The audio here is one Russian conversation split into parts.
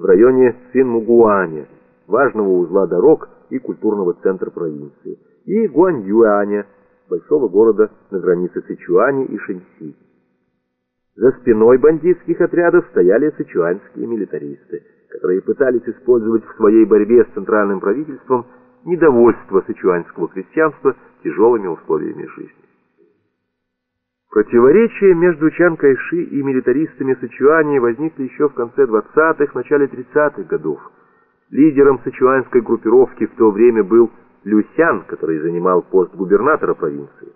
в районе Цинмугуаня, важного узла дорог и культурного центра провинции, и Гуаньюаня, большого города на границе Сычуани и Шэньси. За спиной бандитских отрядов стояли сычуанские милитаристы, которые пытались использовать в своей борьбе с центральным правительством недовольство сычуанского крестьянства тяжелыми условиями жизни. Противоречия между Чан Кайши и милитаристами Сычуани возникли еще в конце 20-х, начале 30-х годов. Лидером сычуанской группировки в то время был Люсян, который занимал пост губернатора провинции.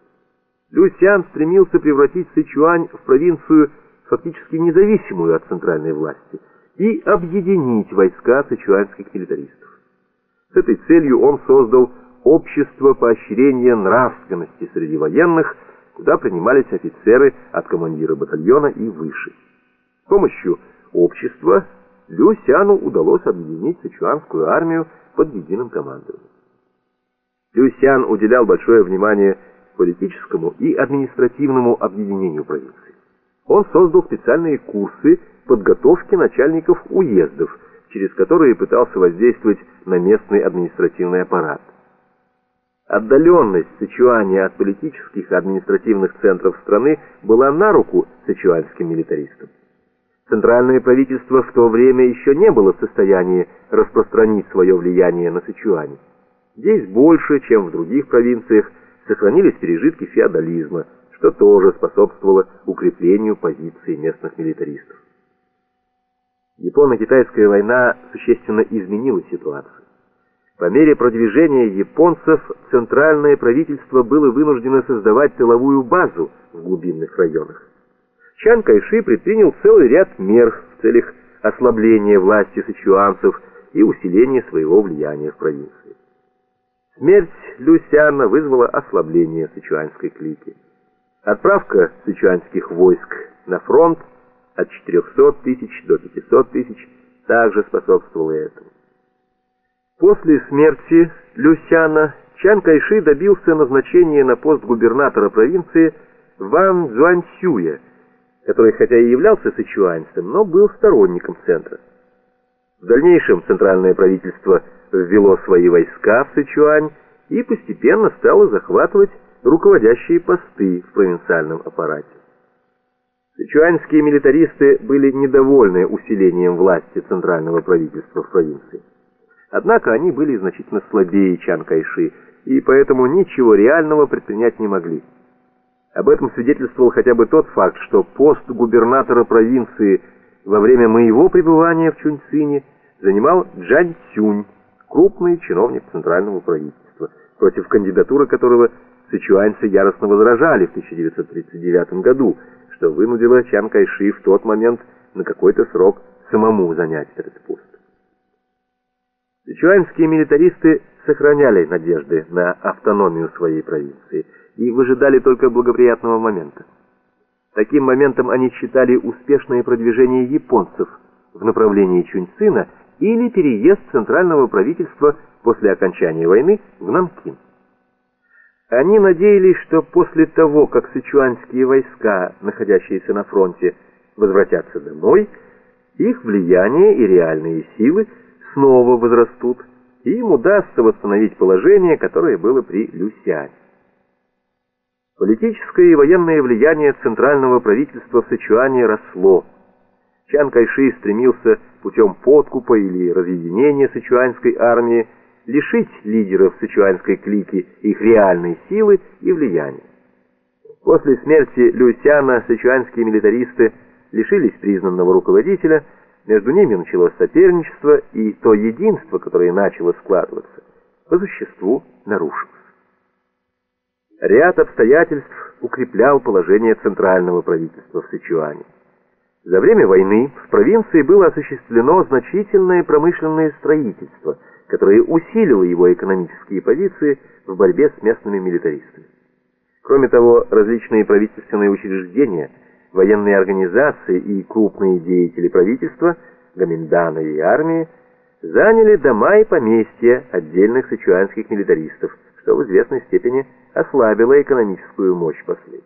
Люсян стремился превратить Сычуань в провинцию фактически независимую от центральной власти и объединить войска сычуанских милитаристов. С этой целью он создал общество поощрения нравственности среди военных – куда принимались офицеры от командира батальона и выше. С помощью общества Лю Сяну удалось объединить сычуанскую армию под единым командованием. Лю Сян уделял большое внимание политическому и административному объединению провинции. Он создал специальные курсы подготовки начальников уездов, через которые пытался воздействовать на местный административный аппарат. Отдаленность Сычуани от политических и административных центров страны была на руку сычуанским милитаристам. Центральное правительство в то время еще не было в состоянии распространить свое влияние на Сычуани. Здесь больше, чем в других провинциях, сохранились пережитки феодализма, что тоже способствовало укреплению позиции местных милитаристов. Японо-китайская война существенно изменила ситуацию. По мере продвижения японцев центральное правительство было вынуждено создавать тыловую базу в глубинных районах. Чан Кайши предпринял целый ряд мер в целях ослабления власти сычуанцев и усиления своего влияния в провинции. Смерть Люсяна вызвала ослабление сычуанской клики. Отправка сычуанских войск на фронт от 400 тысяч до 500 тысяч также способствовала этому. После смерти Люсяна Чан Кайши добился назначения на пост губернатора провинции Ван Цзуаньсюя, который хотя и являлся сычуанцем, но был сторонником центра. В дальнейшем центральное правительство ввело свои войска в Сычуань и постепенно стало захватывать руководящие посты в провинциальном аппарате. Сычуанские милитаристы были недовольны усилением власти центрального правительства в провинции. Однако они были значительно слабее Чан Кайши, и поэтому ничего реального предпринять не могли. Об этом свидетельствовал хотя бы тот факт, что пост губернатора провинции во время моего пребывания в Чуньцине занимал Джань Цюнь, крупный чиновник центрального правительства, против кандидатуры которого сычуаньцы яростно возражали в 1939 году, что вынудило Чан Кайши в тот момент на какой-то срок самому занять этот пост. Сычуанские милитаристы сохраняли надежды на автономию своей провинции и выжидали только благоприятного момента. Таким моментом они считали успешное продвижение японцев в направлении Чуньцина или переезд центрального правительства после окончания войны в Нанкин. Они надеялись, что после того, как сычуанские войска, находящиеся на фронте, возвратятся домой, их влияние и реальные силы – снова возрастут, и им удастся восстановить положение, которое было при Люсиане. Политическое и военное влияние центрального правительства в Сычуане росло. Чан Кайши стремился путем подкупа или разъединения сычуанской армии лишить лидеров сычуанской клики их реальной силы и влияния. После смерти Люсяна сычуанские милитаристы лишились признанного руководителя, между ними началось соперничество, и то единство, которое начало складываться, по существу нарушилось. Ряд обстоятельств укреплял положение центрального правительства в Сычуане. За время войны в провинции было осуществлено значительное промышленное строительство, которое усилило его экономические позиции в борьбе с местными милитаристами. Кроме того, различные правительственные учреждения – военные организации и крупные деятели правительства, гоминданы и армии, заняли дома и поместья отдельных сычуанских милитаристов, что в известной степени ослабило экономическую мощь последних.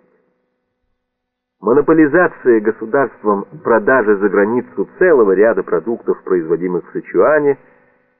Монополизация государством продажи за границу целого ряда продуктов, производимых в Сычуане –